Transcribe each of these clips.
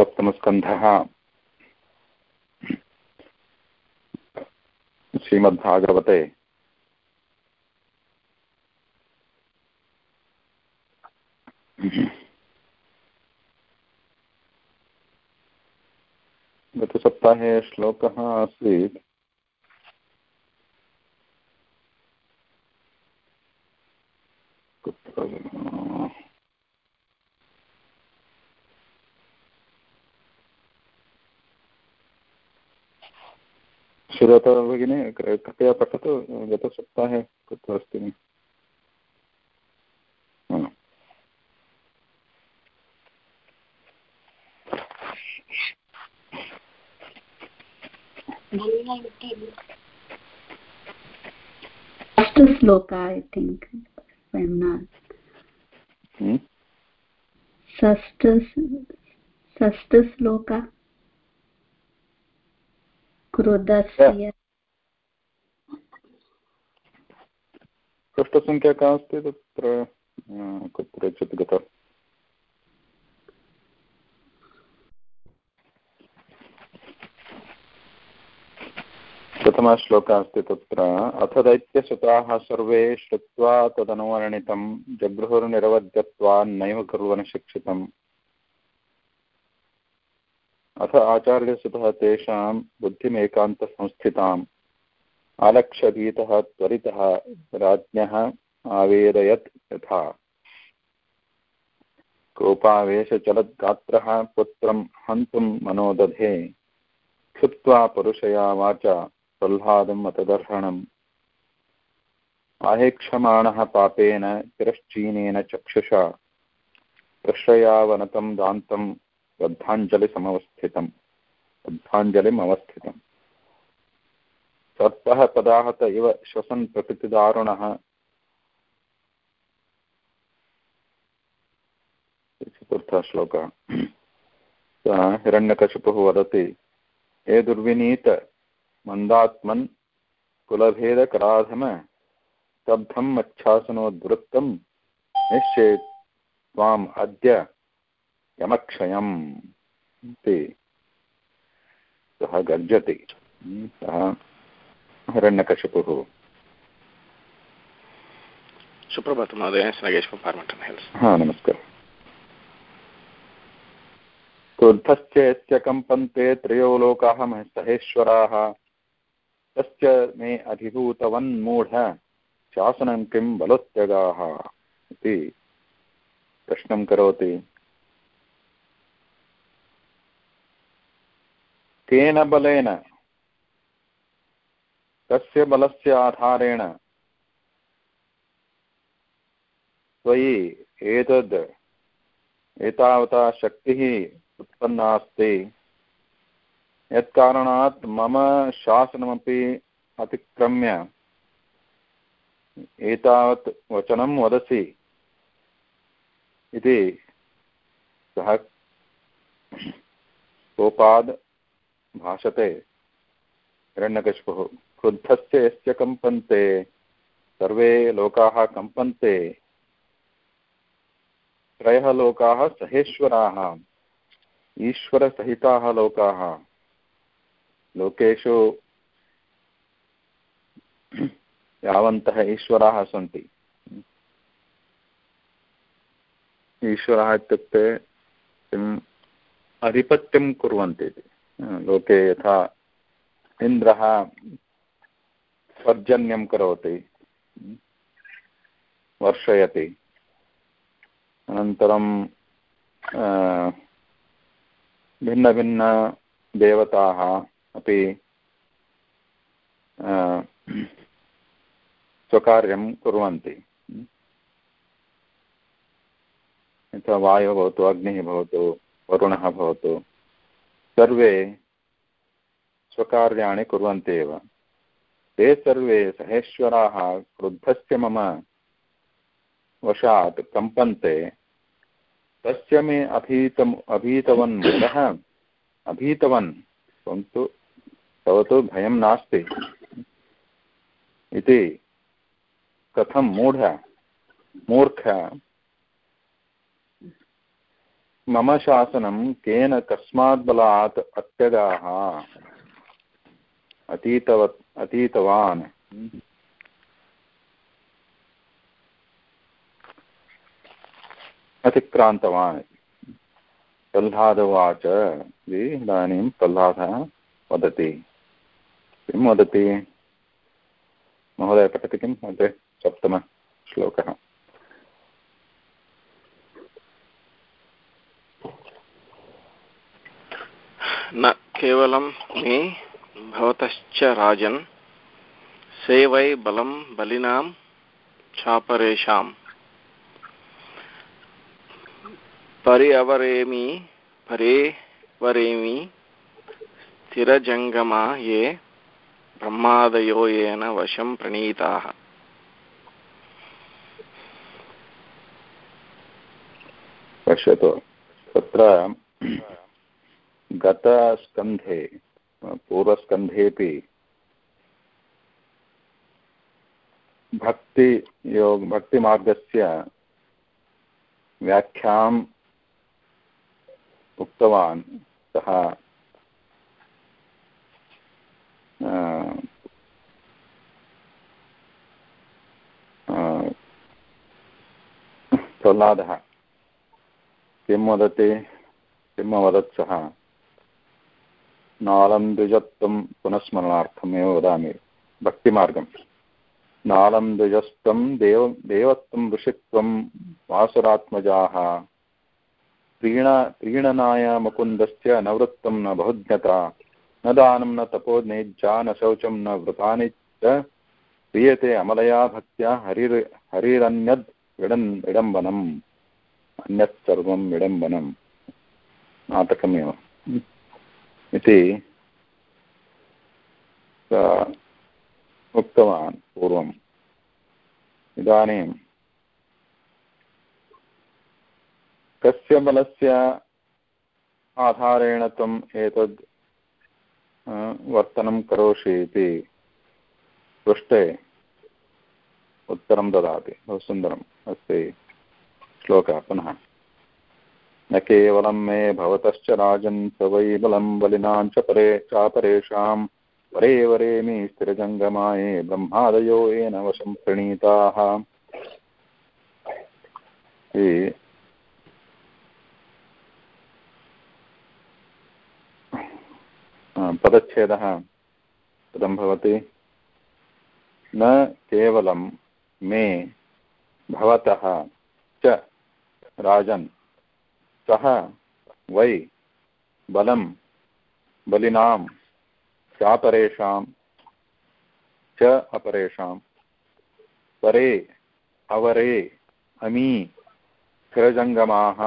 सप्तमस्कन्धः। श्रीमद्भागवते। गतसप्ताहे श्लोकः आसीत्। श्रुत भगिनी कृपया पठतु गतसप्ताहे कुत्र अस्ति First sloka, I think, if I'm not. Hmm? षष्ठश्लोक क्रोधस्य पृष्ठसङ्ख्या का अस्ति तत्र कुत्रचित् गता? प्रथमः श्लोकः अस्ति तत्र अथ दैत्यसुताः सर्वे श्रुत्वा तदनुवर्णितं जगृहुर्निरवध्यत्वान्नैव कुर्वन् शिक्षितम्। अथ आचार्यसुतः तेषां बुद्धिमेकान्तसंस्थिताम्। आलक्ष्यभीतः त्वरितः राज्ञः आवेदयत् यथा। कोपावेशचलद्गात्रः पुत्रं हन्तुं मनोदधे। क्षुप्त्वा पुरुषया वाचा प्रह्लादम् अतदर्हणम् आहेक्षमाणः पापेन तिरश्चीनेन चक्षुषा। प्रश्रयावनतं दान्तं बद्धाञ्जलिसमवस्थितम् बद्धाञ्जलिम् अवस्थितम् सर्पः पदाहत इव श्वसन् प्रकृतिदारुणः। चतुर्थः श्लोकः। हिरण्यकशिपुः वदति, हे दुर्विनीत मन्दात्मन् कुलभेदकराधम स्तब्धं मच्छासनोद्वृत्तं निश्चेत् त्वाम् अद्य यमक्षयम् इति सः गर्जति। सः हिरण्यकशिपुः। सुप्रभातं महोदय नगेश हा नमस्कारः। क्रुद्धश्चेत्य कम्पन्ते त्रयो लोकाः सहेश्वराः तस्य मे अधिभूतवन्मूढ। शासनं किं बलोत्यगाः इति प्रश्नं करोति। केन बलेन। कस्य बलस्य आधारेण। त्वयि एतद् एतावता शक्तिः उत्पन्ना अस्ति यत्कारणात् मम शासनमपि अतिक्रम्य एतावत् वचनं वदसि इति सः कोपाद् भाषते। हिरण्यकशिपुः, क्रुद्धस्य यस्य कम्पन्ते, सर्वे लोकाः कम्पन्ते। त्रयः लोकाः सहेश्वराः, ईश्वरसहिताः लोकाः। लोकेषु यावन्तः ईश्वराः सन्ति। ईश्वरः इत्युक्ते किम्? अधिपत्यं कुर्वन्ति इति। लोके यथा इन्द्रः पर्जन्यं करोति, वर्षयति। अनन्तरं भिन्नभिन्नदेवताः अपि स्वकार्यं कुर्वन्ति। यथा वायुः भवतु, अग्निः भवतु, वरुणः भवतु। सर्वे स्वकार्याणि कुर्वन्ति एव ते सर्वे सहेश्वराः क्रुद्धस्य मम वशात् कम्पन्ते। तस्य मे अभीतम् अभीतवन् मूढः अभीतवन्। त्वं तु तव तु भयं नास्ति। इति कथं मूढ मूर्ख मम शासनं केन कस्मात् बलात् अत्यगाः। अतीतवत्, अतीतवान्। अतिक्रान्तवान्। प्रह्लाद उवाच इदानीं प्रह्लादः वदति। किं वदति? महोदय, पठति किं? महोदय सप्तमश्लोकः। न केवलं मे भवतश्च राजन्, सेवै बलं बलिनां चापरेषाम्। परि अवरेमि परे वरेमि स्थिरजङ्गमा ये ब्रह्मादयो येन वशं प्रणीताः। पश्यतु, तत्र गतस्कन्धे पूर्वस्कन्धेपि भक्तियोग भक्तिमार्गस्य व्याख्याम् उक्तवान्। सः प्रह्लादः। किं वदति? किम् अवदत् सः? नालं द्विजत्वं पुनस्मरणार्थमेव वदामि भक्तिमार्गं नालं द्विजस्त्वं देव देवत्वं ऋषित्वं वासुरात्मजाः प्रीण प्रीणनाय मुकुन्दस्य न वृत्तं न बहुज्ञता न दानं न तपो नेज्जा न शौचं न वृतानि च क्रियते अमलया भक्त्या हरिर् हरिरन्यद् विडन् विडम्बनम् अन्यत् सर्वं विडम्बनं नाटकमेव इति उक्तवान् पूर्वम्। इदानीं कस्य बलस्य आधारेण त्वम् एतद् वर्तनं करोषि इति पृष्टे उत्तरं ददाति। बहु सुन्दरम् अस्ति श्लोकः। पुनः न केवलं मे भवतश्च राजन् स वै बलं बलिनां च परे चापरेषां वरे वरेमि स्थिरजङ्गमाये ब्रह्मादयो येन वशं प्रणीताः। पदच्छेदः। कथं भवति। न केवलं मे भवतः च राजन्। सः, वै बलं बलिनां चापरेषां च अपरेषां परे, अवरे, अमी स्थिरजङ्गमाः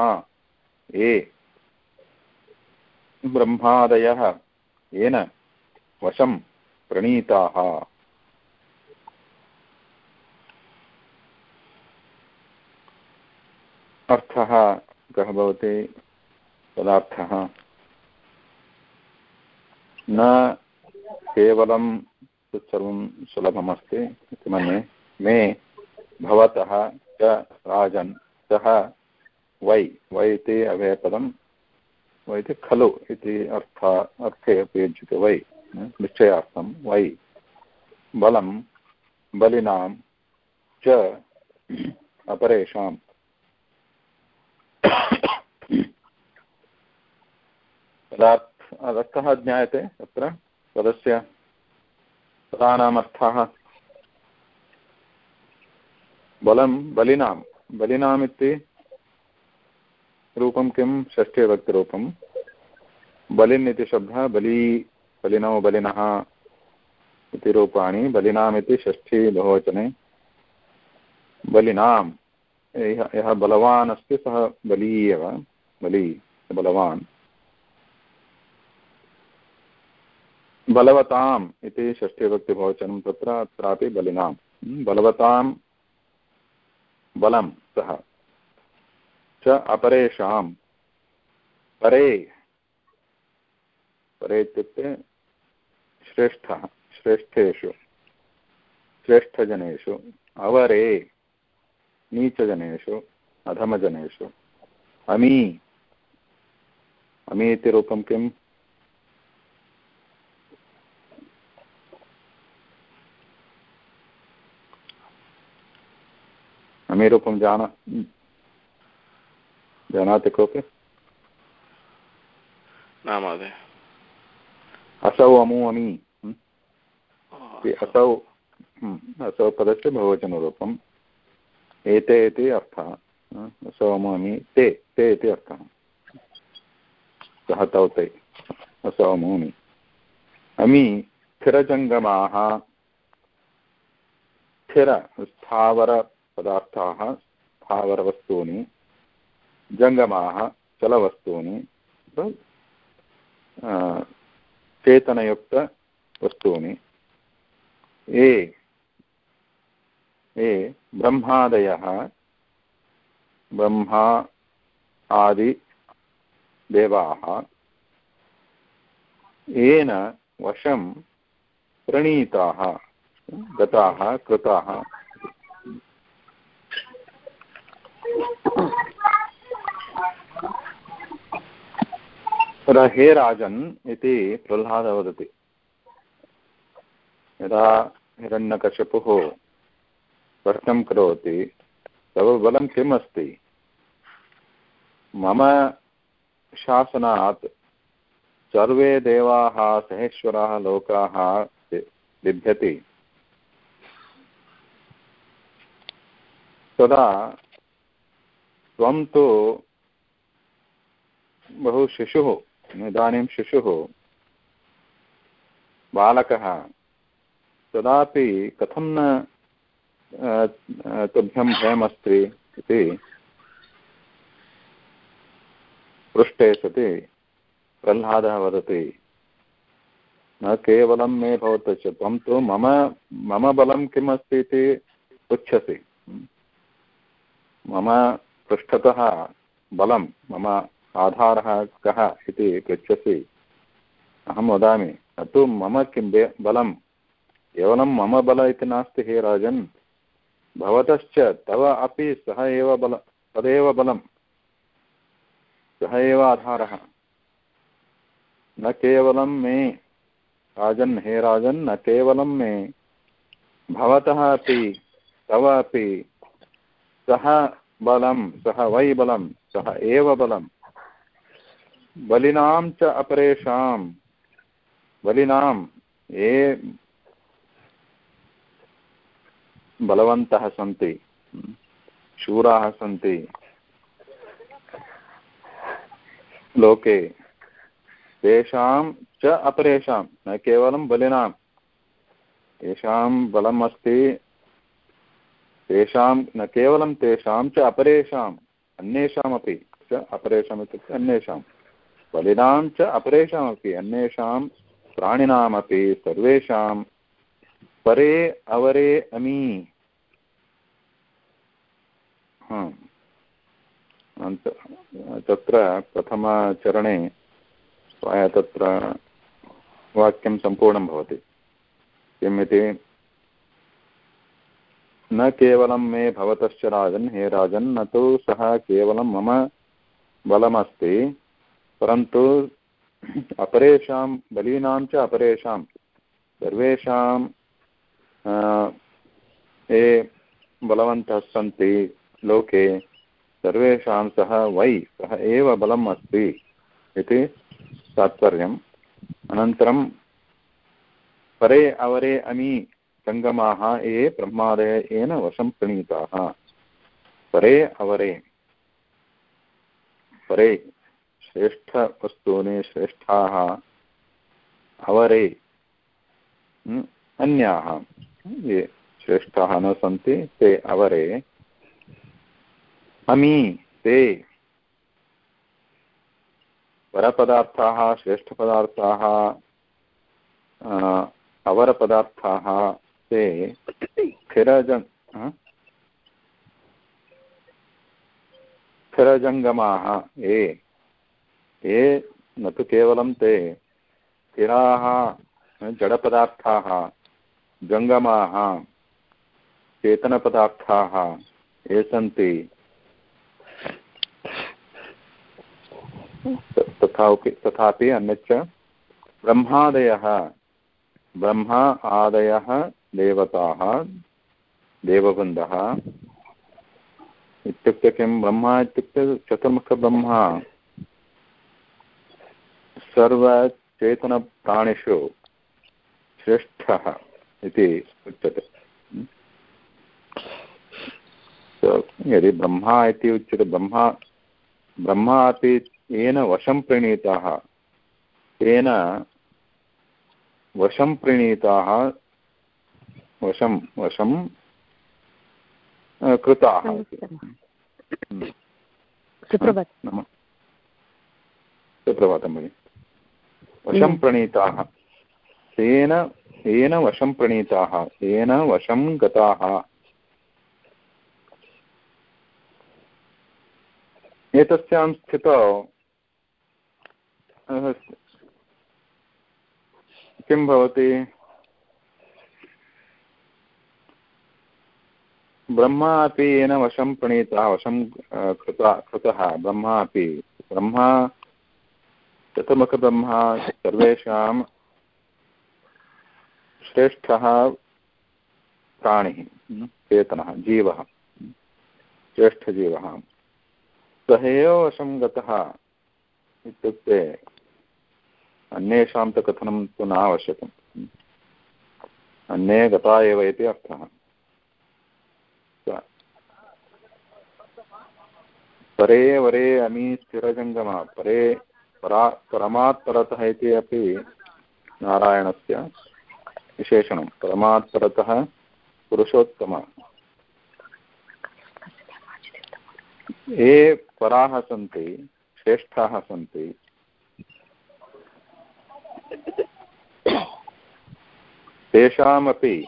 ये ब्रह्मादयः, येन वशं प्रणीताः। अर्थः कः भवति? तदर्थः न केवलं तत्सर्वं सुलभमस्ति इति मन्ये। मे भवतः च राजन्, सः वै वै इति अव्ययपदं वै इति खलु इति अर्थ, अर्थे उपयुज्यते वै निश्चयार्थं वै। बलं, बलिनां च अपरेषां अर्थः ज्ञायते तत्र पदस्य पदानामर्थः बलं बलिनां बलिनाम् इति रूपं किं? षष्ठीभक्तिरूपं। बलिन् इति शब्दः, बली, बलिनौ, बलिनः इति रूपाणि। बलिनाम् इति षष्ठी बहुवचने। बलिनां यः यः बलवान् अस्ति सः बली एव। बली, बलवान्। बलवताम् इति षष्ठीभक्तिबहुवचनं तत्र अत्रापि बलिनां बलवतां बलं सः। च अपरेषां परे परे इत्युक्ते श्रेष्ठः, श्रेष्ठेषु, श्रेष्ठजनेषु, अवरे, नीचजनेषु, अधमजनेषु, अमी अमी इति रूपं किम्? अमीरूपं जान। जानाति कोऽपि? न महोदय। असौ अमु अमी। असौ असौ पदस्य बहुवचनरूपम्। एते इति अर्थः। असौ अमु अमी। ते ते इति अर्थः। सः तौ ते। असौ अमु अमी। अमी स्थिरजङ्गमाः स्थिर स्थावरपदार्थाः स्थावरवस्तूनि, जङ्गमाः चलवस्तूनि चेतनयुक्तवस्तूनि ये ये ब्रह्मादयः, ब्रह्मा आदिदेवाः येन वशं प्रणीताः, गताः, कृताः। तदा हे राजन् इति प्रह्लादः वदति। यदा हिरण्यकशपुः प्रश्नं करोति, तव बलं किम् अस्ति मम शासनात् सर्वे देवाः, सहेश्वराः, लोकाः बिभ्यति तदा त्वं तु बहु शिशुः इदानीं शिशुः बालकः तदापि कथं न तुभ्यं भयमस्ति इति पृष्टे सति, प्रह्लादः वदति, न केवलं मे भवतु च, त्वं तु मम मम बलं किम् अस्ति इति पृच्छसि। मम पृष्ठतः बलं, मम आधारः कः इति पृच्छसि। अहं वदामि न तु मम किं बलं केवलं मम बल इति नास्ति हे राजन्। भवतश्च तव अपि सः एव बल तदेव बलं सः एव आधारः। न केवलं मे, राजन् हे राजन्, न केवलं मे। भवतः अपि, तव अपि। सः बलं सः वै बलं सः एव बलं बलिनां च अपरेषां बलिनां ये बलवन्तः सन्ति। शूराः सन्ति। लोके। तेषां च अपरेषां, न केवलं बलिनां येषां बलम् अस्ति तेषां, न केवलं तेषां च अपरेषाम्, अन्येषामपि च अपरेषाम् इत्युक्ते बलिनां च अपरेषामपि अन्येषां प्राणिनामपि सर्वेषां परे अवरे अमी। तत्र प्रथमचरणे प्रायः तत्र वाक्यं सम्पूर्णं भवति। किम् न केवलं मे भवतश्च राजन्, हे राजन्, न तु सः केवलं मम बलमस्ति। परन्तु अपरेषां, बलीनां च अपरेषां, सर्वेषां ये बलवन्तः सन्ति लोके, सर्वेषां सः वै सः एव बलम् अस्ति इति तात्पर्यम्। अनन्तरं, परे अवरे अमी सङ्गमाः, ये ब्रह्मादयेन वशं प्रणीताः। परे अवरे। परे। श्रेष्ठवस्तूनि श्रेष्ठाः अवरे। अन्याः। ये श्रेष्ठाः न सन्ति, ते अवरे। अमी, ते। परपदार्थाः श्रेष्ठपदार्थाः अवरपदार्थाः, ते। स्थिरजन् स्थिरजङ्गमाः ये। ये न तु केवलं ते स्थिराः जडपदार्थाः जङ्गमाः चेतनपदार्थाः ये सन्ति। तथा तथापि अन्यच्च ब्रह्मादयः, ब्रह्मा आदयः देवताः देववृन्दः इत्युक्ते किं? ब्रह्मा इत्युक्ते चतुर्मुखब्रह्मा। सर्वचेतनप्राणिषु श्रेष्ठः इति उच्यते। यदि ब्रह्मा इति उच्यते ब्रह्मा ब्रह्मा अपि येन वशं प्रणीताः तेन वशं प्रणीताः वशं वशं कृताः सुप्रभातं सुप्रभातं भगिनि। वशं प्रणीताः। तेन येन वशं प्रणीताः येन वशं गताः। एतस्यां स्थितौ किं भवति? ब्रह्मा अपि येन वशं प्रणीतः वशं कृता कृतः। ब्रह्मा अपि ब्रह्मा चतुर्मुखब्रह्मा सर्वेषां श्रेष्ठः प्राणिः चेतनः, जीवः श्रेष्ठजीवः। सः एव वशं गतः इत्युक्ते अन्येषां तु कथनं तु न आवश्यकम् अन्ये गता एव इति अर्थः। परे वरे अमी स्थिरजङ्गम, परे परा परमात्परतः इति अपि नारायणस्य विशेषणं। परमात्परतः पुरुषोत्तम। ये पराः सन्ति, श्रेष्ठाः सन्ति, तेषामपि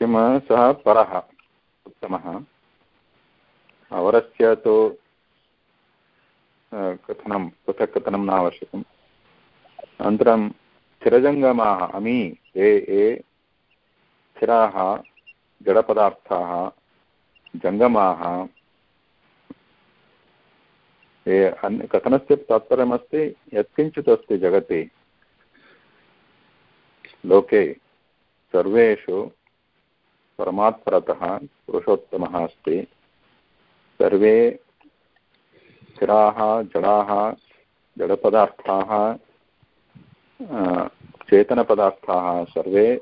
किं सः परः, उत्तमः। अवरस्य तु कथनं, पृथक् कथनं न आवश्यकम् अनन्तरं, स्थिरजङ्गमाः, अमी ये ये स्थिराः, जडपदार्थाः, जङ्गमाः कथनस्य तात्पर्यमस्ति, यत्किञ्चित् अस्ति जगति। लोके, सर्वेषु परमात्परतः पुरुषोत्तमः अस्ति। सर्वे स्थिराः, जडाः, जडपदार्थाः चेतनपदार्थाः सर्वे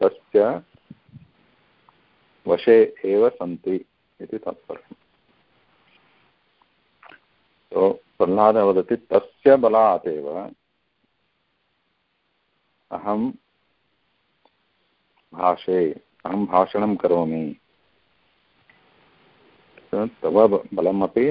तस्य वशे एव सन्ति इति तात्पर्यम् तो प्रह्लादः वदति, तस्य बलात् एव अहं भाषे, अहं भाषणं करोमि। तव बलमपि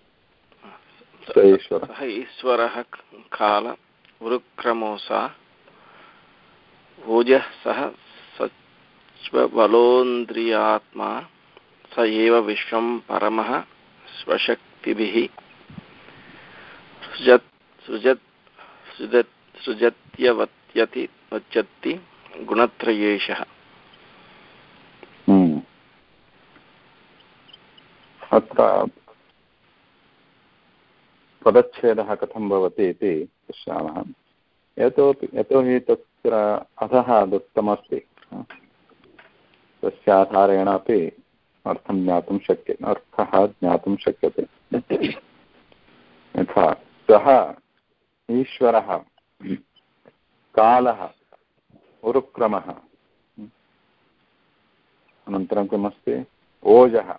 सः ईश्वरः काल उरुक्रमोसा भोजः सः सच्वबलोन्द्रियात्मा स एव विश्वं परमः स्वशक्तिभिः। सृजत् सृजत् सृजत् सृजत्यवत्यति वच्यति गुणत्रयेशः। अत्र पदच्छेदः कथं भवति इति पश्यामः। यतोपि यतोहि तत्र अधः दत्तमस्ति। तस्य आधारेण अपि अर्थं ज्ञातुं शक्य अर्थः ज्ञातुं शक्यते। यथा सः ईश्वरः, कालः, उरुक्रमः। अनन्तरं किमस्ति? ओजः।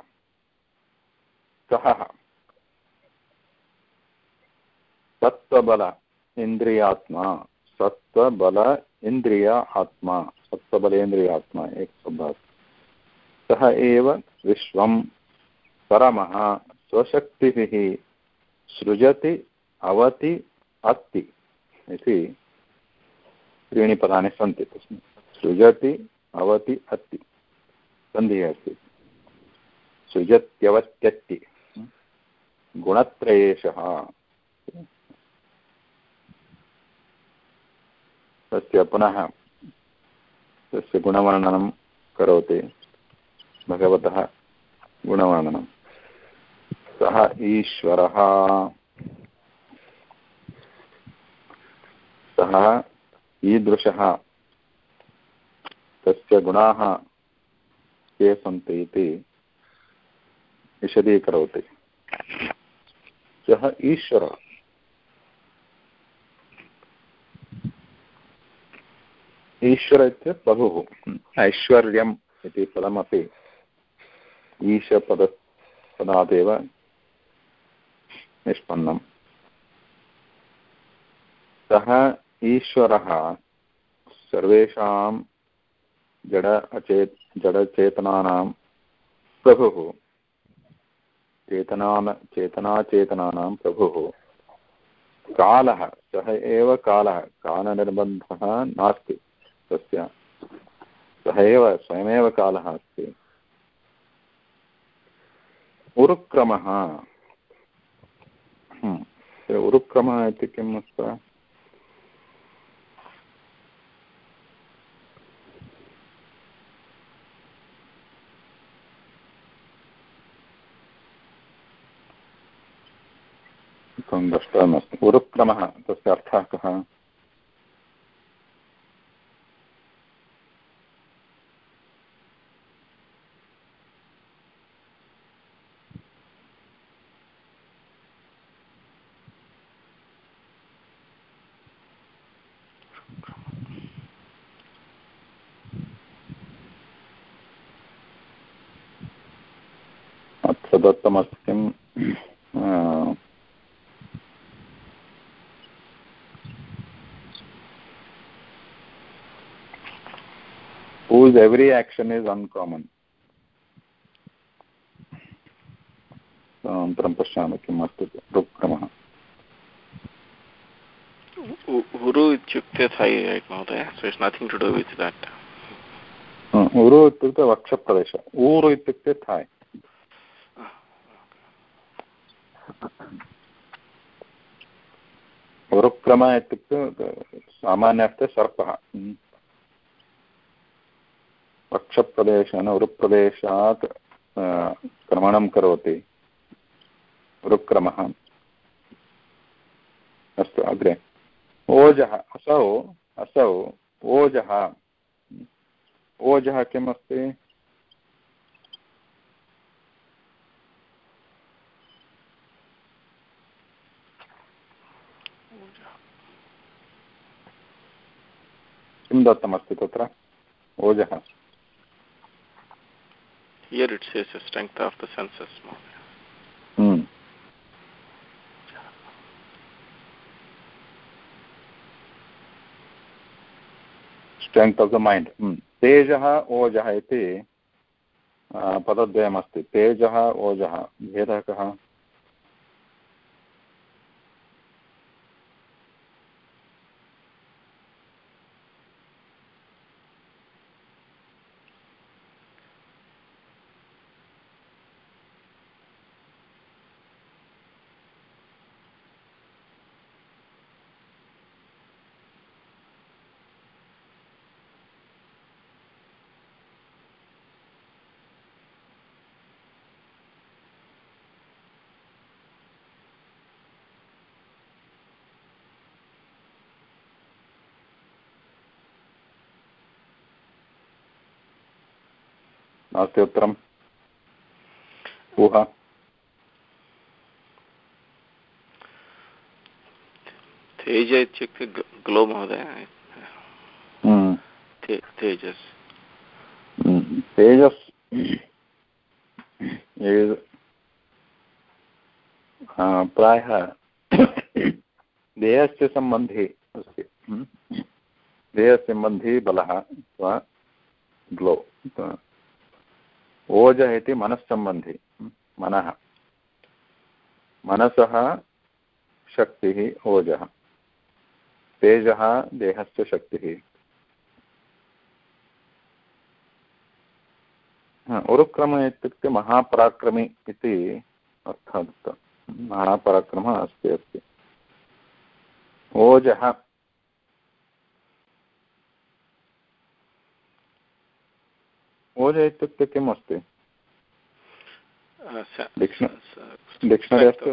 सः सत्त्वबल इन्द्रियात्मा सत्त्वबल इन्द्रिय आत्मा सत्त्वबलेन्द्रियात्मा एक शब्दः सः एव विश्वं परमः स्वशक्तिभिः सृजति, अवति, अस्ति इति त्रीणि पदानि सन्ति तस्मिन् सृजति, अवति, अस्ति। सन्धिः अस्ति। सृजत्यवत्यत्ति गुणत्रयेशः। तस्य पुनः तस्य गुणवर्णनं करोति। भगवतः गुणवर्णनं। सः ईश्वरः। सः ईदृशः। तस्य गुणाः के सन्ति इति विशदीकरोति। सः ईश्वरः। ईश्वर इत्येतत् प्रभुः। ऐश्वर्यम् इति पदमपि ईशपद पदादेव सः ईश्वरः सर्वेषां जड अचेत् जडचेतनानां प्रभुः। चेतनान चेतनाचेतनानां प्रभुः। कालः सः एव कालः। कालनिर्बन्धः नास्ति। तस्य। सः एव, स्वयमेव कालः अस्ति। उरुक्रमः। हम्म। उरुक्रमः इति किम् अस्ति? दृष्टवानस्ति उरुक्रमः, तस्य अर्थः कः दत्तमस्ति किं whose every action is uncommon. अनन्तरं पश्यामि किम् अस्ति उरु इत्युक्ते महोदय so it's nothing to do with that उरु इत्युक्ते वक्षप्रदेश ऊरु इत्युक्ते थाय् उरुक्रम इत्युक्ते सामान्यार्थे सर्पः। वक्षप्रदेशेन उरुप्रदेशात् क्रमणं करोति। उरुक्रमः अस्तु, अग्रे। ओजः, असौ असौ, ओजः। ओजः किम् किं दत्तमस्ति तत्र? ओजः। Here it says the strength of the senses. Mm. strength of the mind तेजः ओजः इति पदद्वयमस्ति तेजः ओजः भेदः कः नास्ति उत्तरम् ऊहा तेज इत्युक्ते ग्लो महोदय। तेजस्। तेजस् प्रायः देहस्य सम्बन्धी अस्ति हम्म। देहसम्बन्धी बलः अथवा ग्लो ओजः इति मनस्सम्बन्धी मनः। मनसः शक्तिः, ओजः। तेजः, देहस्य शक्तिः। उरुक्रम इत्युक्ते महापराक्रमी इति अर्थः महापराक्रमः अस्ति अस्ति। ओजः। ओज इत्युक्ते किम् अस्ति डिक्षनरि अस्ति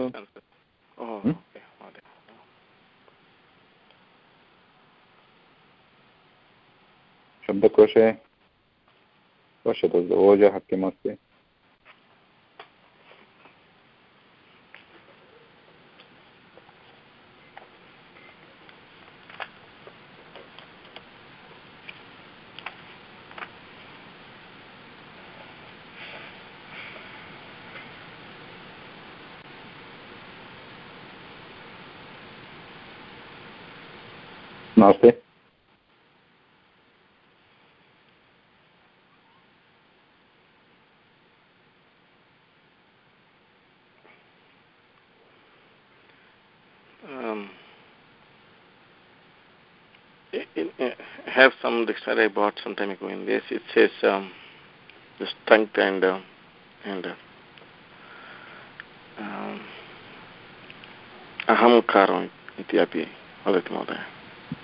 शब्दकोशे पश्यतु ओजः किमस्ति नास्ति um, in, in, I have some dictionary I bought some time ago in this. It says um, the strength and uh, and uh, um, अहङ्कारम् इति अपि वदति महोदय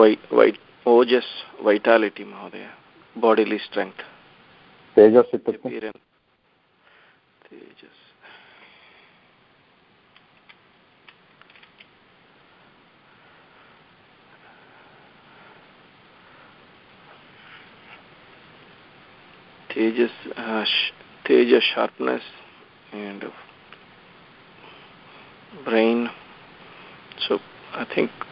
ओजस् वैटालिटि महोदय बोडिलि स्ट्रेङ्ग् तेजस् इत्युक्ते? तेजस्। तेजस् sharpness and brain so I think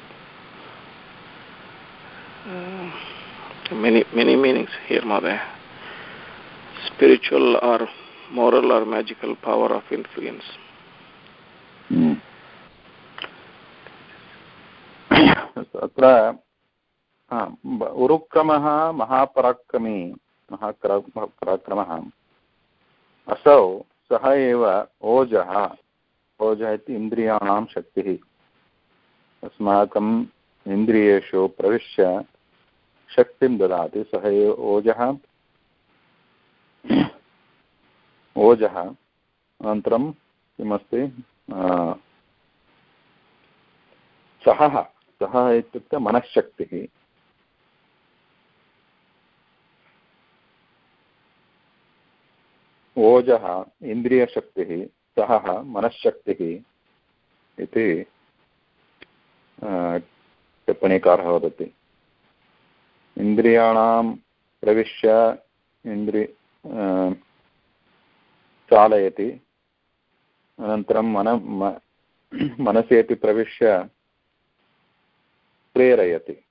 many many meanings here mother spiritual or moral or magical power of influence अत्र उरुक्रमः महापराक्रमी महापराक्रमः असौ सः एव ओजः ओजः इति इन्द्रियाणां शक्तिः अस्माकम् इन्द्रियेषु प्रविश्य शक्तिं ददाति, सः एव ओजः। ओजः, अनन्तरं किमस्ति? सः सः इत्युक्ते मनःशक्तिः। ओजः, इन्द्रियशक्तिः सः मनःशक्तिः इति टिप्पणीकारः वदति। इन्द्रियाणां प्रविश्य इन्द्रि चालयति। अनन्तरं मन मनसि अपि प्रविश्य प्रेरयति।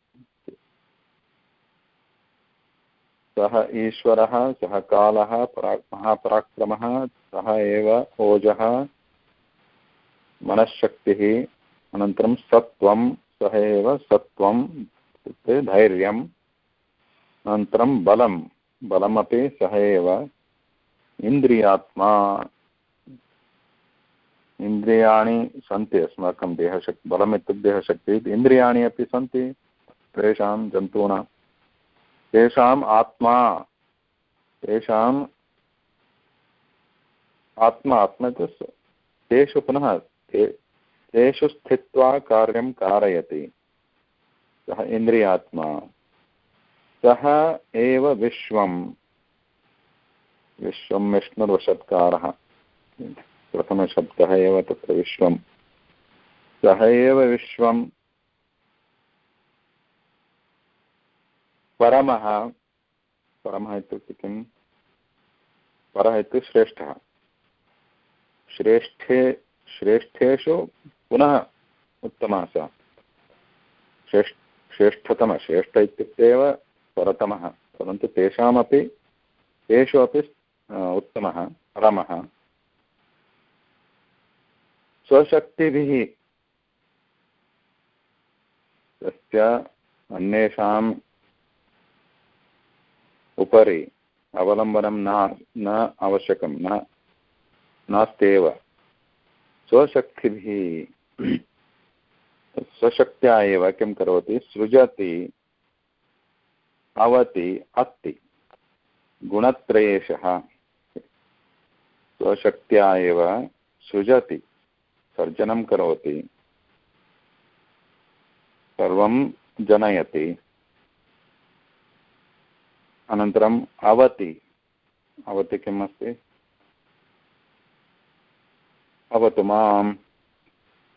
सः ईश्वरः, सः कालः, परा, महापराक्रमः, सः एव ओजः, मनःशक्तिः, अनन्तरं सत्त्वं, सः एव सत्त्वम् इत्युक्ते धैर्यम्। अनन्तरं बलं बलमपि सः एव। इन्द्रियात्मा। इन्द्रियाणि सन्ति अस्माकं देहशक्ति बलम् इत्युक्ते देहशक्तिः। इन्द्रियाणि अपि सन्ति। तेषां जन्तूनां। तेषाम् आत्मा। तेषाम् आत्मा आत्मा तेषु पुनः तेषु स्थित्वा कार्यं कारयति। सः इन्द्रियात्मा। सः एव विश्वं विश्वं विष्णुर्वषत्कारः प्रथमशब्दः एव तत्र विश्वं सः एव विश्वं परमः। परमः इत्युक्ते किं परः इत्युक्ते श्रेष्ठः। श्रेष्ठे, श्रेष्ठेषु पुनः उत्तमः सः। श्रेष्ठ, श्रेष्ठतमः। श्रेष्ठ इत्युक्ते एव परतमः। परन्तु तेषामपि तेषु अपि उत्तमः, परमः। स्वशक्तिभिः तस्य अन्येषाम् उपरि अवलम्बनं न न आवश्यकं, न, नास्त्येव। स्वशक्तिभिः स्वशक्त्या एव किं करोति? सृजति। अवति अस्ति। गुणत्रयेशः। स्वशक्त्या एव सृजति, सर्जनं करोति, सर्वं जनयति अनन्तरम् अवति। अवति किम् अस्ति अवतु माम्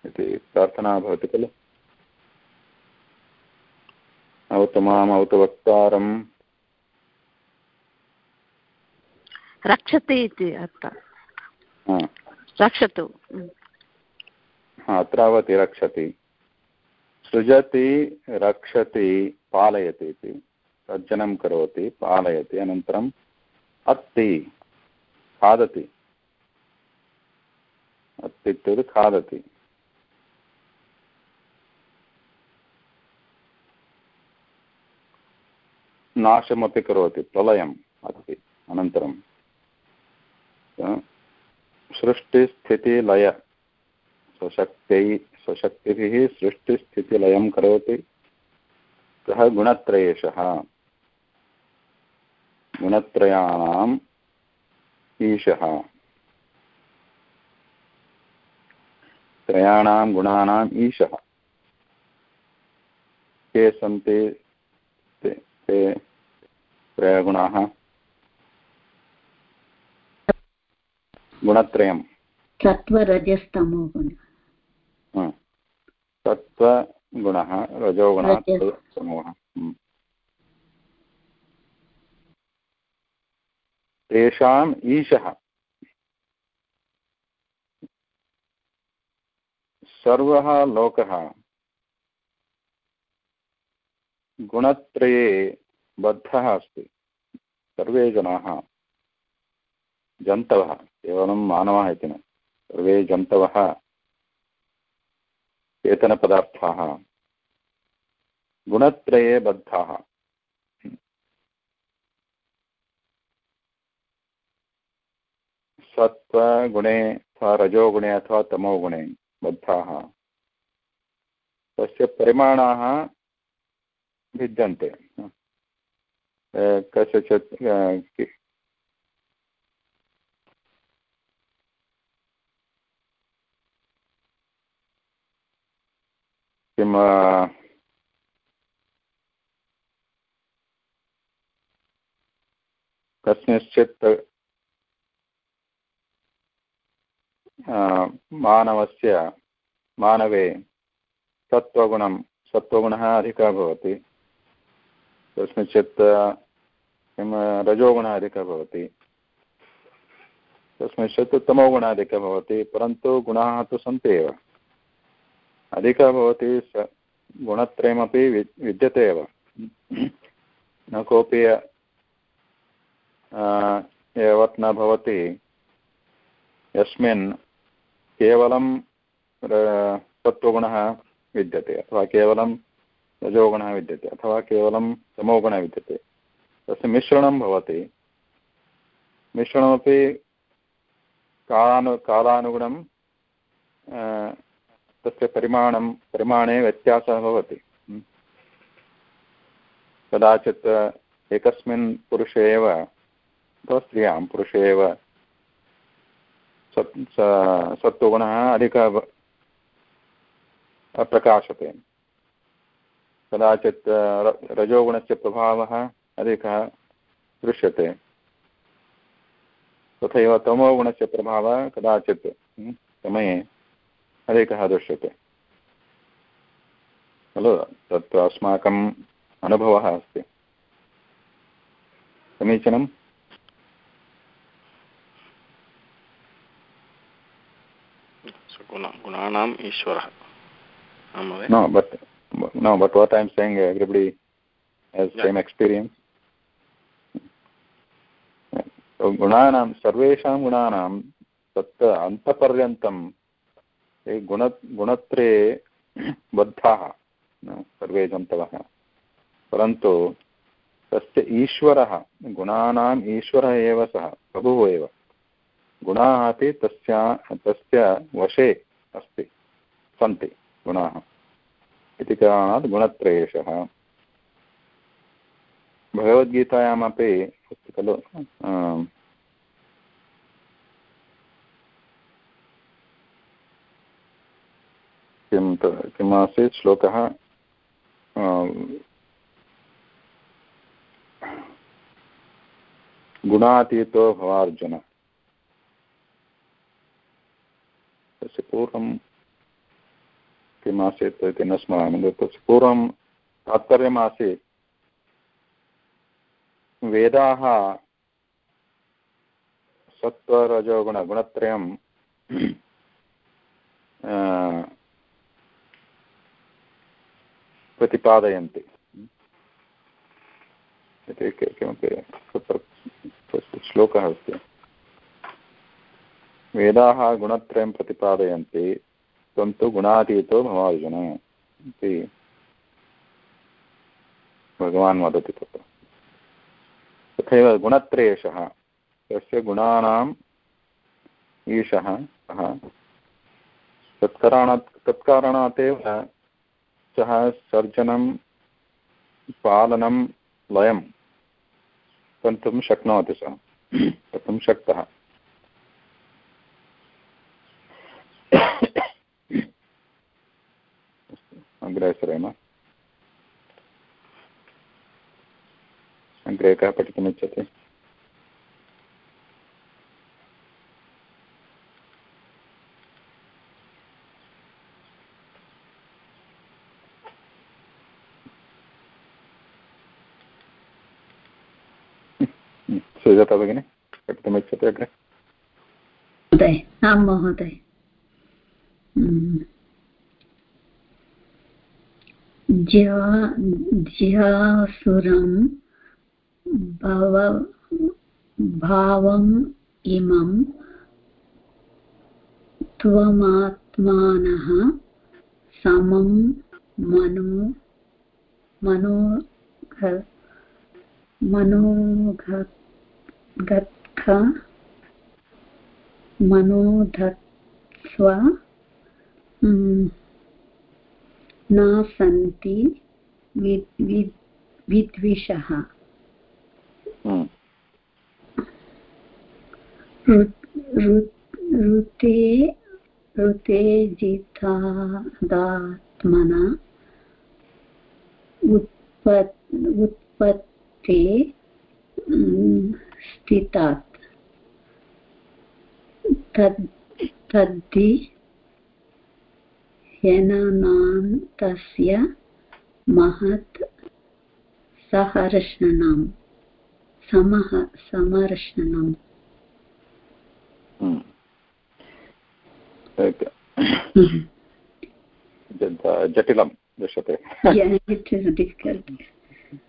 इति प्रार्थना भवति खलु। अवतु माम् अवतु वक्तारम् रक्षति इति अर्थः रक्षतु अत्र अवति रक्षति सृजति रक्षति पालयति इति सर्जनं करोति पालयति अनन्तरम् अत्ति खादति अत्ति इत्युक्ते खादति नाशमपि करोति प्रलयम् अस्ति अनन्तरं। सृष्टिस्थितिलय स्वशक्त्यै स्वशक्तिभिः सृष्टिस्थितिलयं करोति सः गुणत्रयेशः। गुणत्रयाणाम् ईशः। त्रयाणां गुणानाम् ईशः। के सन्ति ते, त्रयगुणाः गुणत्रयं सत्त्वरजस्तमो गुणः। सत्त्वगुणः रजोगुणः समूहः तेषाम् ईशः। सर्वः लोकः। गुणत्रये बद्धः अस्ति सर्वे जनाः। जन्तवः। केवलं मानवः इति न। सर्वे जन्तवः। चेतनपदार्थाः गुणत्रये बद्धाः। सत्त्वगुणे अथवा रजोगुणे अथवा तमोगुणे बद्धाः। तस्य परिमाणाः भिद्यन्ते। कस्यचित् किं कस्मिंश्चित् मानवस्य मानवे सत्त्वगुणं सत्त्वगुणः अधिकः भवति। कस्मिंश्चित् किं रजोगुणः अधिकः भवति। कस्मिंश्चित् तमोगुणः अधिकः भवति, परन्तु गुणाः तु सन्ति एव। अधिकः भवति स, गुणत्रयमपि वि, विद्यते एव। न कोऽपि यावत् न भवति। यस्मिन् केवलं सत्त्वगुणः विद्यते, अथवा केवलं रजोगुणः विद्यते अथवा केवलं तमोगुणः विद्यते तस्य मिश्रणं भवति। मिश्रणमपि कालानु, कालानुगुणं तस्य परिमाणं, परिमाणे व्यत्यासः भवति। कदाचित् एकस्मिन् पुरुषे एव, अथवा स्त्रियाँ पुरुषे एव सत् सत्त्वगुणः अधिकः प्रकाशते। कदाचित् रजोगुणस्य प्रभावः अधिकः दृश्यते। तथैव तमोगुणस्य प्रभावः कदाचित् समये अधिकः दृश्यते। खलु तत्र अस्माकम् अनुभवः अस्ति। समीचीनम्? गुणानाम् ईश्वरः। but no but what i'm saying everybody has yeah. same experience. गुणानां सर्वेषां गुणानां तत् अन्तपर्यन्तं ते गुण गुणत्रे बद्धाः सर्वे जन्तवः परन्तु तस्य ईश्वरः गुणानाम् ईश्वरः एव सः प्रभुः एव गुणाः अपि तस्य तस्य वशे अस्ति सन्ति गुणाः इति कारणात् गुणत्रयेशः। भगवद्गीतायामपि अस्ति खलु? किं किम् श्लोकः? गुणातीतो भवार्जुन। तस्य पूर्वं किम् आसीत् इति न स्मरामि तस्य पूर्वं तात्पर्यमासीत् वेदाः सत्त्वरजोगुणगुणत्रयं प्रतिपादयन्ति। इति किमपि श्लोकः अस्ति। वेदाः गुणत्रयं प्रतिपादयन्ति। त्वं तु गुणातीतो भवार्जुन इति भगवान् वदति तत्र। तथैव गुणत्रयेशः तस्य गुणानाम् ईशः, सः तत्कारणात् तत्कारणात् एव सः सर्जनं, पालनं, लयं कर्तुं शक्नोति सः कर्तुं शक्तः। अग्रे सरेम अग्रे कः पठितुमिच्छति सुजाता भगिनी पठितुमिच्छति अग्रे महोदय आं महोदय ज्यासुरं भव भावम् इमं त्वमात्मानः समं मनो मनोघ मनोघ मनोधत्स्व न सन्ति विद्विषः। ऋते ऋते जितादात्मना उत्पत् उत्पत्ते स्थितात्। तद् तद्धि ह्यननान्तस्य महत् सहर्षणं समः समर्षणम् जटिलं दृश्यते।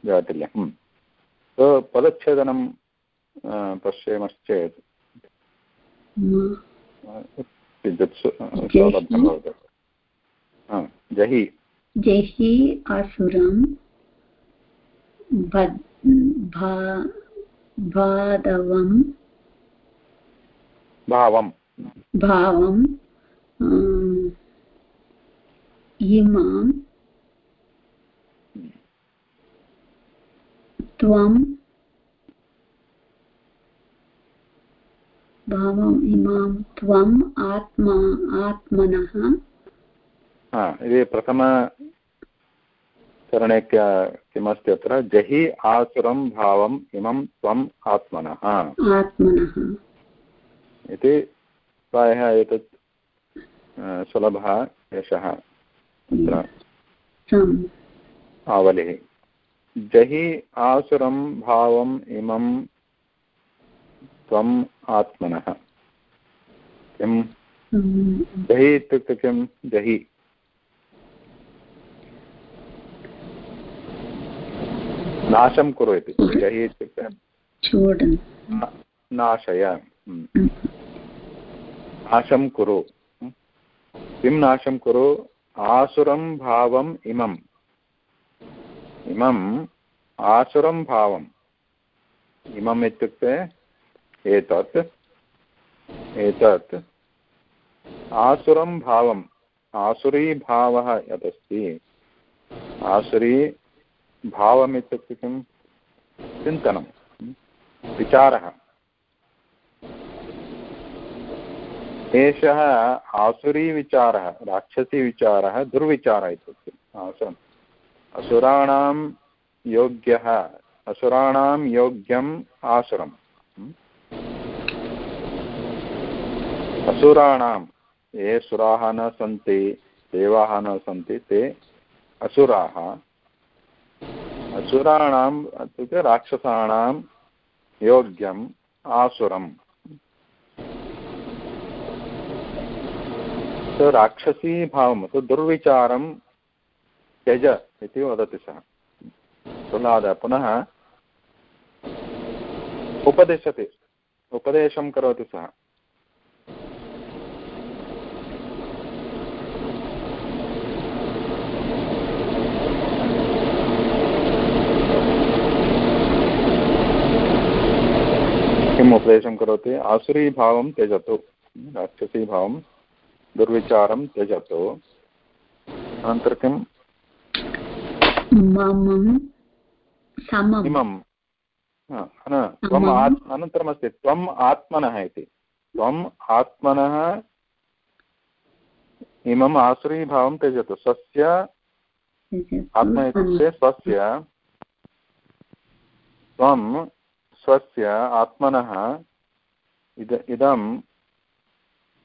जाटिल्यं पदच्छेदनं पश्येमश्चेत्। किञ्चित् सौलभ्यं भवति। जहि। जहि असुरं भादवं। भावं। भावं इमां। त्वं। भावम् इमां त्वम् आत्मा आत्मनः। इति प्रथमचरणे किमस्ति अत्र? जहि आसुरं भावम् इमं त्वम् आत्मनः। आत्मनः। इति प्रायः एतत् सुलभः एषः अत्र आवलिः। जहि आसुरं भावम् इमं त्वम् आत्मनः। किं जहि इत्युक्ते किं जहि। नाशं कुरु इति जहि इत्युक्ते नाशय। नाशं कुरु। किं नाशं कुरु? आसुरं भावम् इमम्। इमम् आसुरं भावम्। इमम् इत्युक्ते एतत्। एतत्। आसुरं भावम्। आसुरीभावः यदस्ति। आसुरी भावम् इत्युक्ते किं चिन्तनं, विचारः। एषः आसुरीविचारः, राक्षसीविचारः, दुर्विचारः इत्युक्ते आसुरम् असुराणां योग्यः, असुराणां योग्यम् आसुरम्। असुराणां, ये सुराः न सन्ति, देवाः न सन्ति, ते असुराः। असुराणाम् इत्युक्ते राक्षसाणां योग्यम् आसुरम्। राक्षसी भावं दुर्विचारं त्यज इति वदति सः। प्रह्लादः पुनः उपदिशति, उपदेशं करोति सः। उपदेशं करोति। आसुरीभावं त्यजतु। राक्षसीभावं। दुर्विचारं त्यजतु। अनन्तरं किम्? इमं। त्वम् अनन्तरमस्ति त्वम् आत्मनः इति। त्वम् आत्मनः इमम् आसुरीभावं त्यजतु। स्वस्य आत्मा इत्युक्ते स्वस्य। त्वं स्वस्य आत्मनः इद इदम्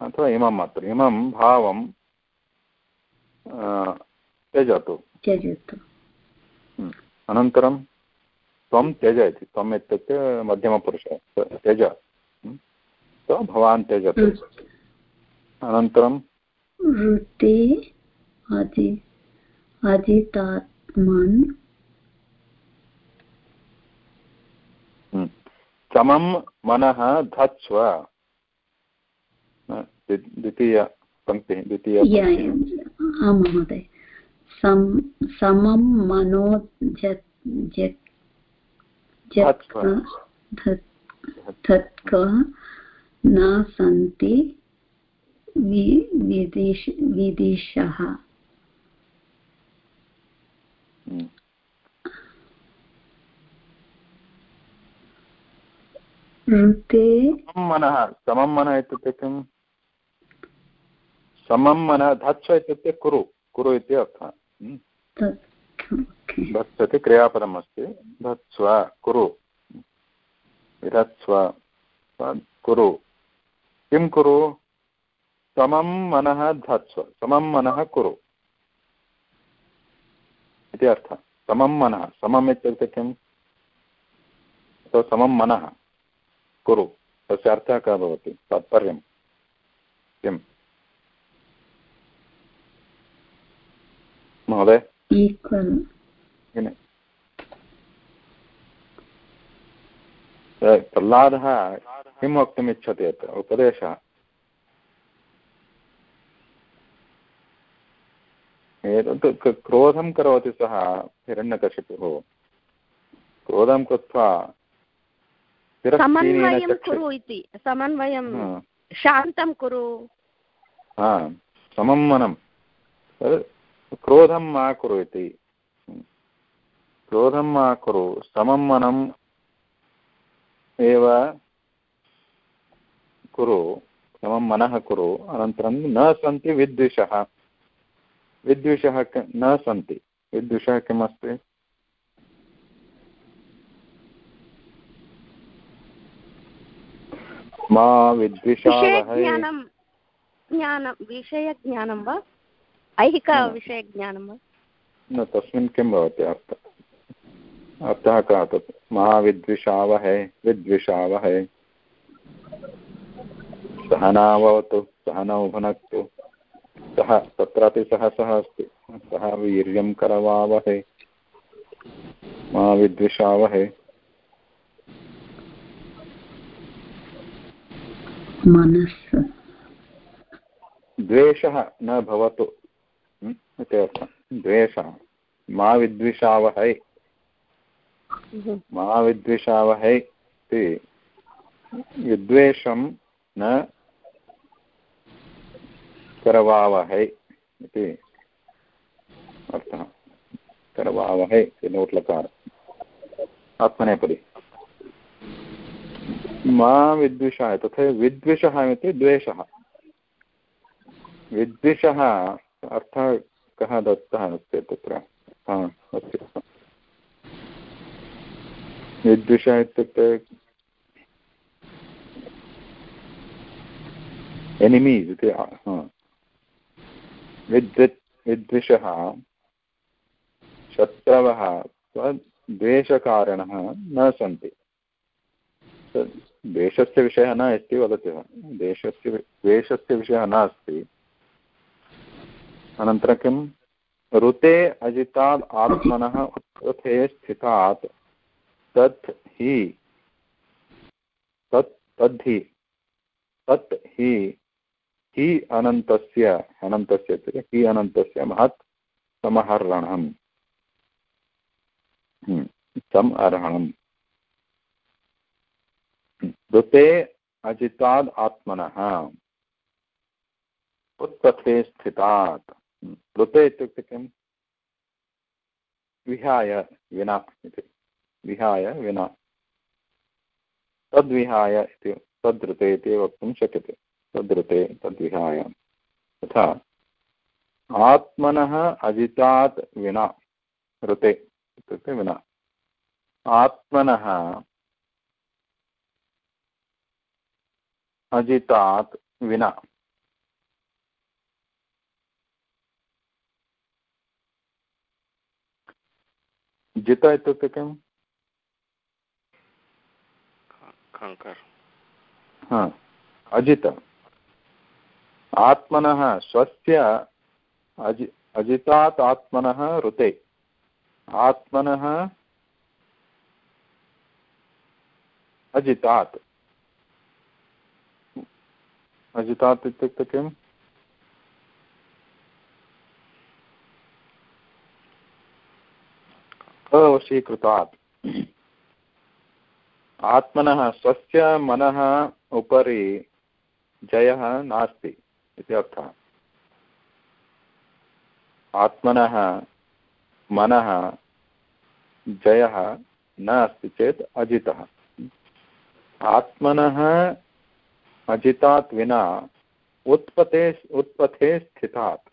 अथवा इमम् अत्र इमं भावं त्यजतु। अनन्तरं त्वं त्यज इति त्वम् इत्युक्ते मध्यमपुरुषः त्यज। भवान् त्यजतु। अनन्तरं ऋते अजि अजितात्मन् समं मनः धत्स्व। द्वितीयपङ्क्तिः द्वितीय महोदय। समं मनो धत्कः न सन्ति विदिशः। ऋते मनः समं मनः इत्युक्ते किम् समं मनः धत्स्व इत्युक्ते कुरु कुरु इति अर्थः। धत्स् इति क्रियापदम् अस्ति। धत्स्व कुरु। विधत्स्व कुरु। किं कुरु? समं मनः धत्स्व। समं मनः कुरु। इति अर्थः। समं मनः। समम् इत्युक्ते किम् अथवा समं मनः। कुरु। तस्य अर्थः कः भवति? तात्पर्यं किम्? महोदय? प्रह्लादः किं वक्तुम् इच्छति अत्र? उपदेशः। एतत् क्रोधं करोति सः हिरण्यकशिपुः। क्रोधं कृत्वा समन्वयं कुरु इति। समन्वयं शान्तं कुरु। समं मनं क्रोधं मा कुरु इति। क्रोधं मा कुरु समं मनम् एव कुरु समं मनः कुरु अनन्तरं न सन्ति विद्विषः। विद्विषः न सन्ति। विद्विषः किम् अस्ति मा विद्विषावहै। ज्ञानं विषयज्ञानं वा? ऐहिकविषयज्ञानं वा? न तस्मिन् किं भवति अर्थः? अर्थः कः तत्? मा विद्विषावहै विद्विषावहै। सहनावतु सहनौ भुनक्तु सः तत्रापि सः सः अस्ति। सः वीर्यं करवावहै। मा विद्विषावहै। मनस्। द्वेषः न भवतु। इति अर्थं। द्वेषः। मा विद्विषावहै मा विद्विषावहै इति। विद्वेषं न करवावहै इति अर्थः। करवावहै इति नोट्लकार आत्मनेपदी। मा विद्विषाय तथा विद्विषः इति द्वेषः। विद्विषः अर्थः कः दत्तः अस्ति तत्र? विद्विषः इत्युक्ते एनिमीस् इति विद्वित् विद्विषः शत्रवः द्वेषकारिणः न सन्ति। द्वेषस्य विषयः न इति वदति वा? देशस्य द्वेषस्य विषयः नास्ति। अनन्तरं किं? ऋते अजितात् आत्मनः उत्पथे स्थितात्। तत् हि तत् तद्धि तत् हि हि अनन्तस्य अनन्तस्य इत्युक्ते हि अनन्तस्य महत् समहरणम्। सम् अर्हणम् ऋते अजिताद् आत्मनः। उत्पथे स्थितात्। ऋते इत्युक्ते किम्? विहाय विना इति विहाय विना। तद्विहाय इति तद्ऋते इति वक्तुं शक्यते। तद्ऋते तद्विहाय। तथा आत्मनः अजितात् विना। ऋते इत्युक्ते विना। आत्मनः अजितात् विना। जित इत्युक्ते किम्? हा अजित। आत्मनः स्वस्य अजि अजितात् आत्मनः ऋते। आत्मनः अजितात्। अजितात् इत्युक्ते किम् अवशीकृतात् आत्मनः स्वस्य मनः उपरि जयः नास्ति इति अर्थः आत्मनः मनः जयः न अस्ति चेत् अजितः आत्मनः अजितात् विना उत्पथे उत्पथे स्थितात्।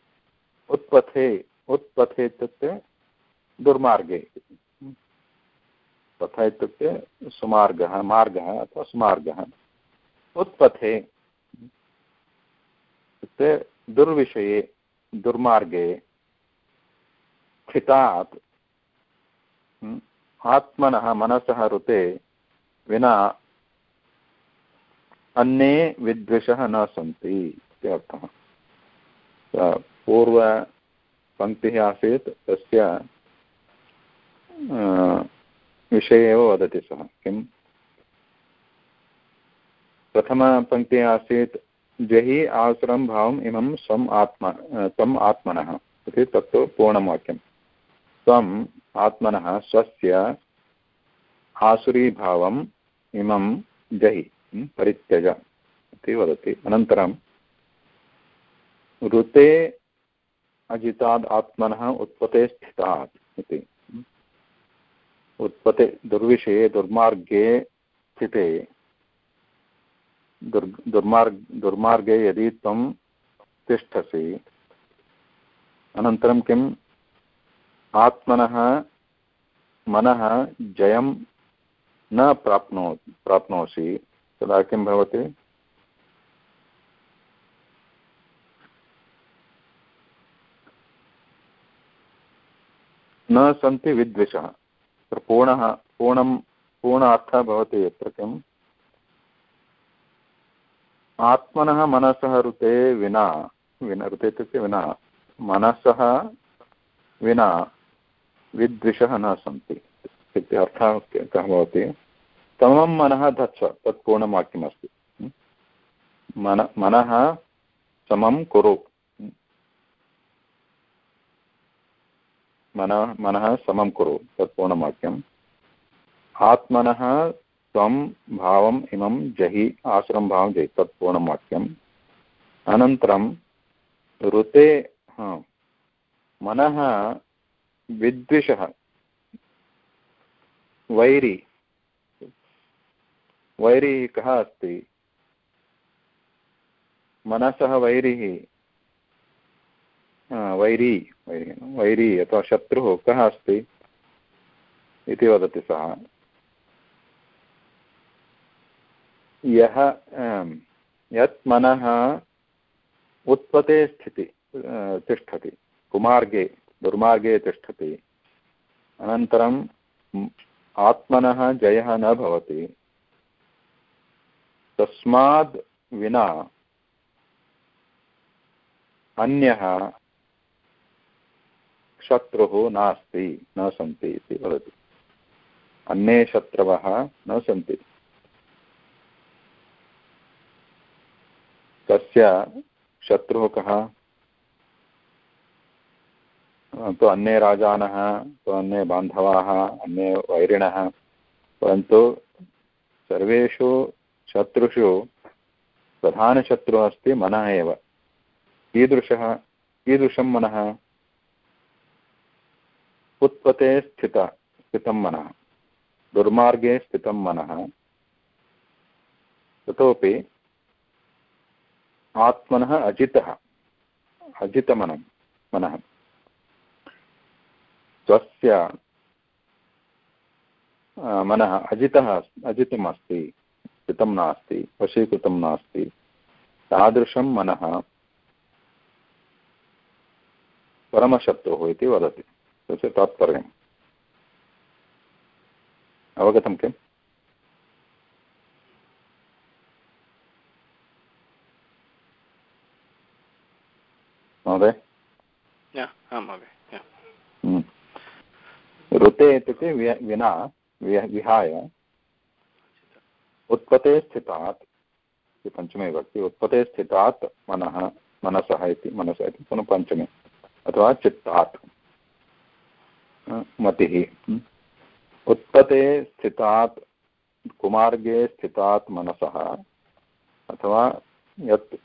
उत्पथे उत्पथे इत्युक्ते दुर्मार्गे। तथा इत्युक्ते सुमार्गः, मार्गः अथवा सुमार्गः। उत्पथे इत्युक्ते दुर्विषये, दुर्मार्गे स्थितात्। आत्मनः, मनसः, ऋते विना अन्ये विद्वेषः न सन्ति इति अर्थः। पूर्वपङ्क्तिः आसीत्, तस्य विषये एव वदति सः किं प्रथमपङ्क्तिः आसीत्, जहि आसुरं भावम् इमं स्वम् आत्म त्वम् आत्मनः। इति तत्तु पूर्णं वाक्यं त्वम् आत्मनः स्वस्य आसुरीभावम् इमं जहि। परित्यज इति वदति अनन्तरं ऋते अजिताद् आत्मनः उत्पते स्थितात् इति उत्पते दुर्विषये दुर्मार्गे स्थिते दुर् दुर्मार्ग दुर्मार्गे यदि त्वं तिष्ठसि अनन्तरं किम् आत्मनः मनः जयं न प्राप्नो प्राप्नोषि तदा किं भवति। न सन्ति विद्विषः। पूर्णः, पूर्णं, पूर्णार्थः भवति यत्र किम् आत्मनः मनसः ऋते विना विना, ऋते इत्युक्ते विना, मनसः विना विद्विषः न सन्ति इत्युक्ते अर्थः कः भवति। समं मनः धत्स्व तत् पूर्णवाक्यमस्ति मन, मनः समं कुरु। मन, मनः समं कुरु, तत् पूर्णवाक्यम्। आत्मनः त्वं भावम् इमं जहि आश्रम भावं जहि, तत् पूर्णं वाक्यम् अनन्तरं ऋते मनः विद्विषः, वैरी। वैरी कः अस्ति? मनसः वैरिः वैरी वैरी अथवा शत्रुः कः अस्ति इति वदति सः। यः यत् मनः उत्पते स्थिति तिष्ठति, कुमार्गे, दुर्मार्गे तिष्ठति अनन्तरम् आत्मनः जयः न भवति। तस्माद् विना अन्यः शत्रुः नास्ति, न सन्ति इति वदति। अन्ये शत्रवः न सन्ति। तस्य शत्रुः कः? तो अन्ये राजानः तो अन्ये बान्धवाः, अन्ये वैरिणः, परन्तु सर्वेषु शत्रुषु प्रधानशत्रुः अस्ति मनः एव। कीदृशः? कीदृशं मनः? उत्पते स्थित, स्थितं मनः। दुर्मार्गे स्थितं मनः। ततोपि आत्मनः अजितः, अजितमनं, मनः। स्वस्य मनः अजितः अजितम् अस्ति स्थितं नास्ति वशीकृतं नास्ति। तादृशं मनः परमशत्रुः इति वदति। तस्य तात्पर्यम्। अवगतं किम्? महोदय? हम्म। ऋते इत्युक्ते विना विहाय उत्पते स्थितात् पञ्चमे भक्ति उत्पते स्थितात् मनः, मनसः इति मनसः इति, पुनः पञ्चमे, अथवा चित्तात् मतिः। उत्पते स्थितात्, कुमार्गे स्थितात् मनसः, अथवा यत्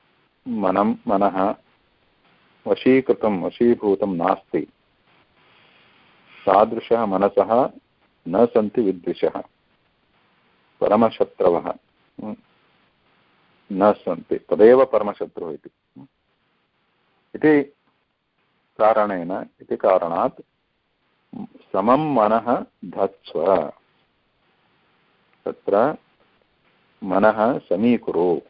मनं, मनः वशीकृतं, वशीभूतं नास्ति, तादृशः मनसः न सन्ति विद्विषः परमशत्रवः। न सन्ति। तदेव परमशत्रुः इति। इति कारणेन इति कारणात् समं मनः धत्स्व। तत्र मनः समीकुरु।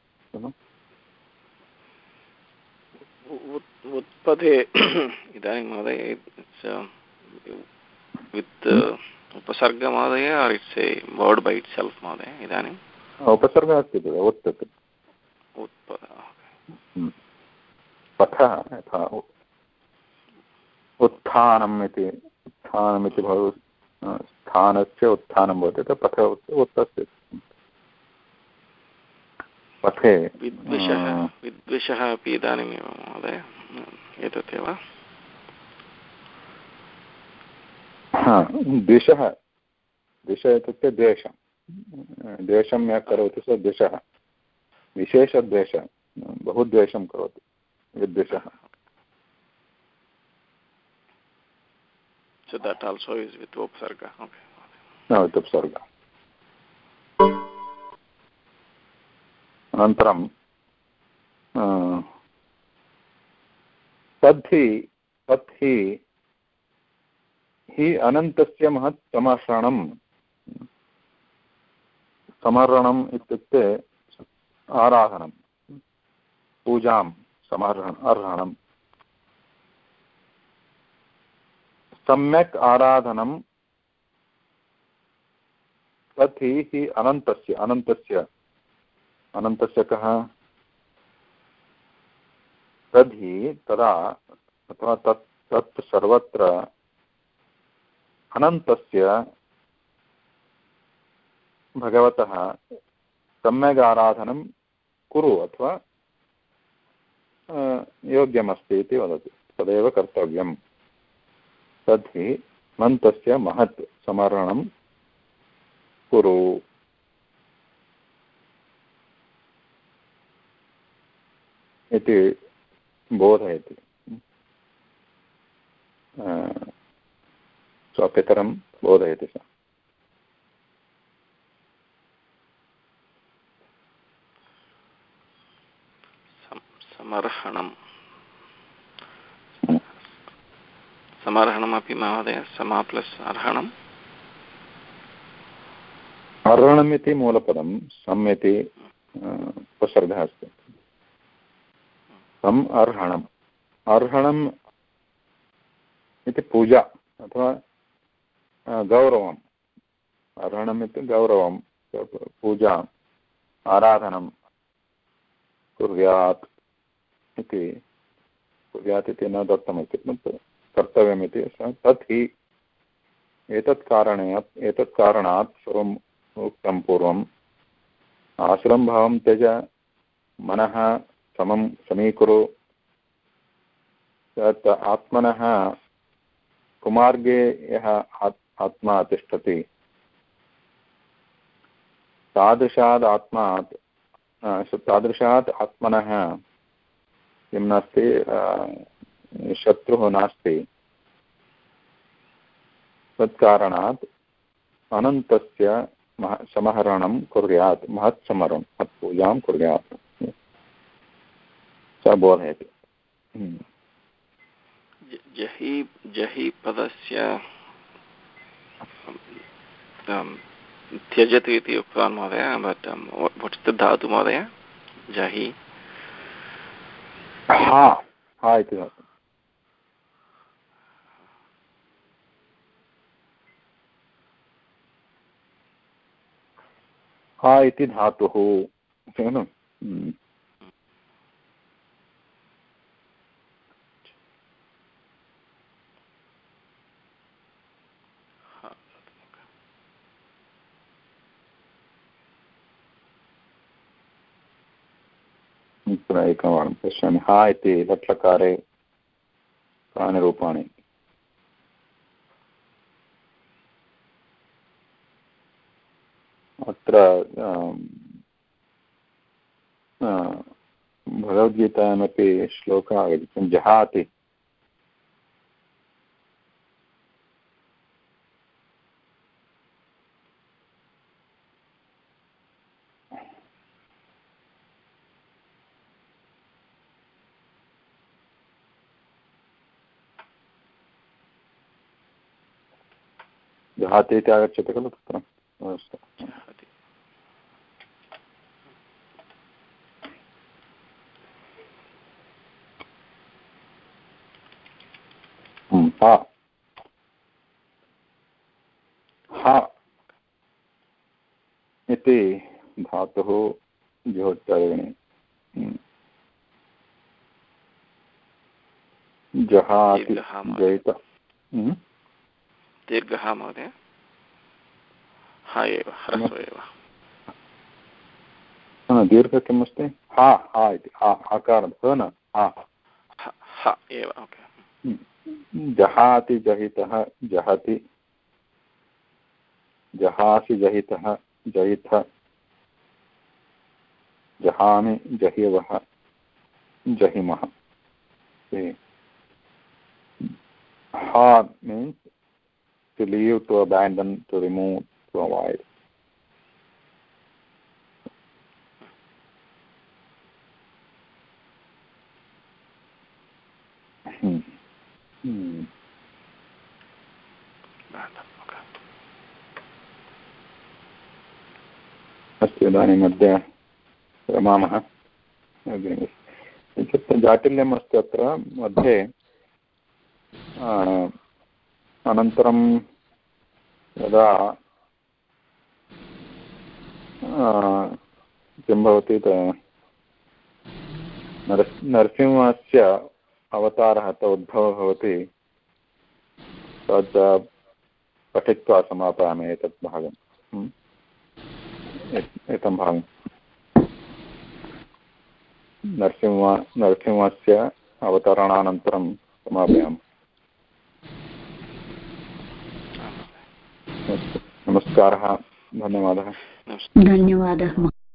उत्पथे इदानीं महोदय वित् उपसर्ग महोदय or it's a word by itself महोदय इदानीम् उपसर्गः अस्ति उत्तत् पथः यथा उत्थानम् इति उत्थानमिति भव स्थानस्य उत्थानं भवति तत् पथ उत्तस्य पथे विद्विषः विद्विषः अपि इदानीमेव महोदय एतत् एव। द्विषः द्विष इत्युक्ते द्वेषं द्वेषं यः करोति सः द्विषः विशेषद्वेषः बहु द्वेषं करोति विद्वेषः So that also is with upsarga. Okay. No, with upsarga. अनन्तरं तद्धि तद्धि हि अनन्तस्य महत् समर्षणं समर्णम् इत्युक्ते आराधनं पूजां समर्हण अर्हणं सम्यक् आराधनं तत् हि अनन्तस्य अनन्तस्य अनन्तस्य कः? तर्हि तदा अथवा तत् तत् सर्वत्र अनन्तस्य भगवतः सम्यक् आराधनं कुरु अथवा योग्यमस्ति इति वदति। तदेव कर्तव्यं तर्हि मन्तस्य महत् समर्पणं कुरु। इति बोधयति। स्वपितरं बोधयति स। समर्हणं समर्हणमपि महोदय समा प्लस् अर्हणम्। अर्हणमिति मूलपदं सम् इति उपसर्गः अस्ति। सम् अर्हणम्। अर्हणम् इति पूजा अथवा गौरवम् अर्हणम् इति गौरवं पूजा आराधनं कुर्यात् इति कुर्यात् इति न दत्तमिति कर्तव्यमिति तत् हि एतत् कारणे एतत् कारणात् सर्वम् उक्तं पूर्वम् आसुरं भावं त्यज मनः समं समीकुरु तत् आत्मनः कुमार्गे यः आत्मा तिष्ठति। तादृशात् आत्मात् तादृशात् आत्मनः किं नास्ति शत्रुः नास्ति। तत्कारणात् अनन्तस्य मह, समहरणं कुर्यात्, महत् समरं, महत् पूजां कुर्यात्। स बोधयति। जहि जहि पदस्य त्यजतु इति उक्तवान् महोदय बट् वट्स् द धातु महोदय जहि इति हा इति धातुः एकवारं पश्यामि। हा इति लट्लकारे कानि रूपाणि अत्र भगवद्गीतायामपि श्लोकः आगच्छति। जहाति। जहाति इति आगच्छति खलु तत्र? हा। हा। इति धातुः ज्योत्तरेणि जहाति जयित। दीर्घः महोदय। हा एव ह्रस्व एव। दीर्घ किम् अस्ति हा हा इति हा आकारं ह न हा। एव ओके। जहाति जहितः जहति जहासि जहितः जयिथ जहामि जहिवः जहिमः। हा means to leave, to abandon, to remove, to avoid. Hmm. Hmm. अस्तु इदानीम् अद्य रमामः किञ्चित् जाटिल्यम् अस्ति अत्र मध्ये अनन्तरं यदा किं भवति नरस्, नरसिंहस्य अवतारः अत्र उद्भवः भवति, तद् पठित्वा समापयामि एतत् भागम् एतं भागं। नरसिंह, नरसिंहस्य अवतरणानन्तरं समापयामि। नमस्कारः धन्यवादः। धन्यवादः।